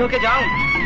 Ready होके जाऊँ।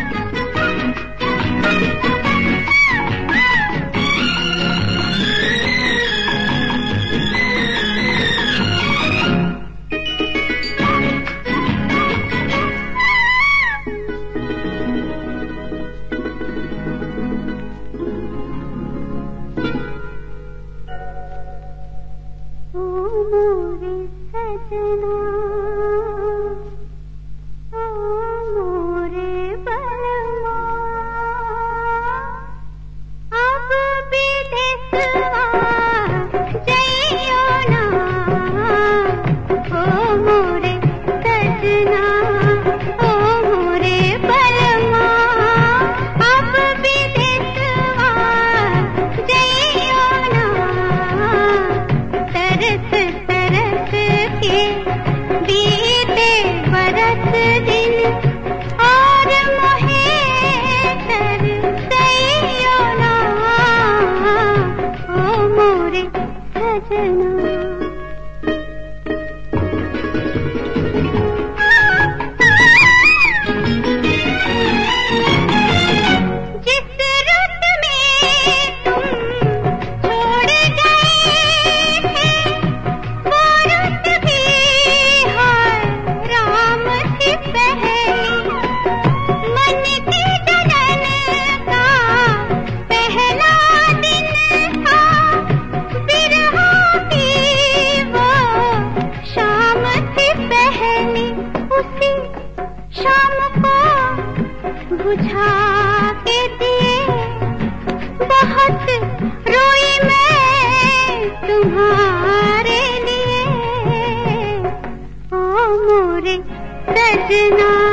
Thank you. बुझा के दिए बहुत रोई मैं तुम्हारे लिए। सजना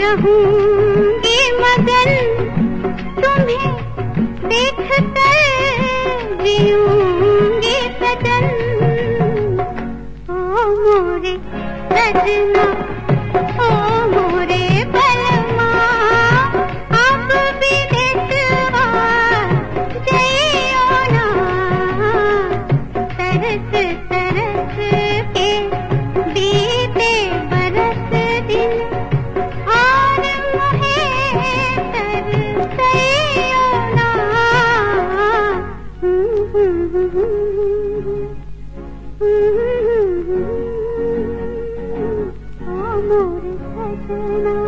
रहूँगी मगन तुम्हें देख कर जीऊँगी सदन ओ मोरे सजना amore, sei tu